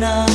now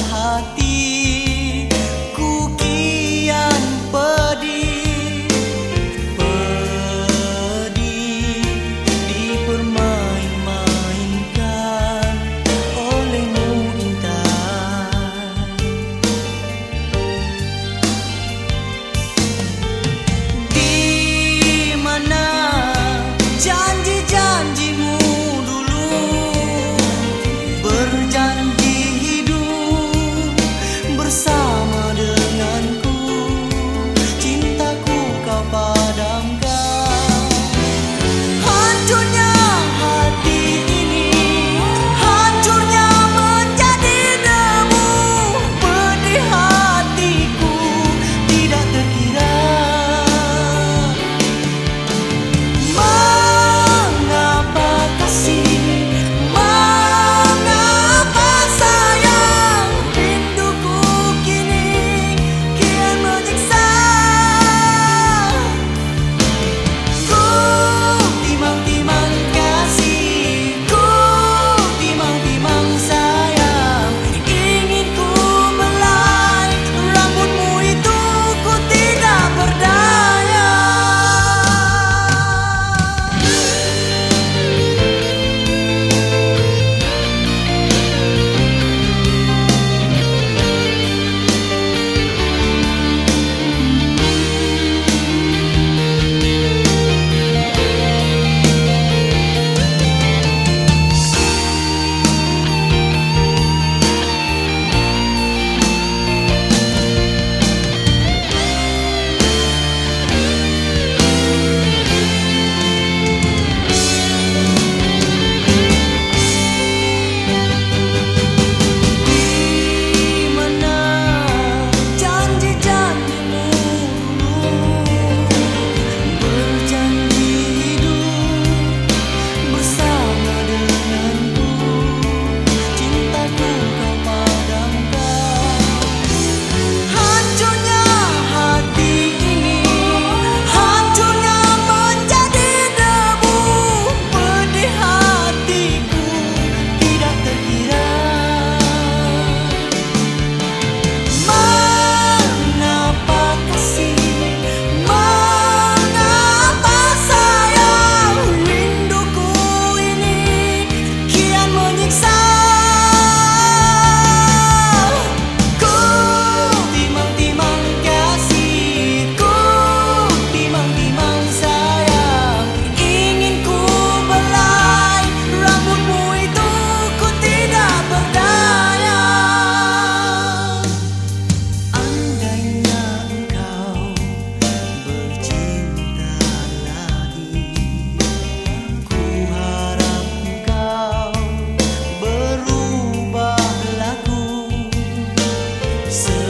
see.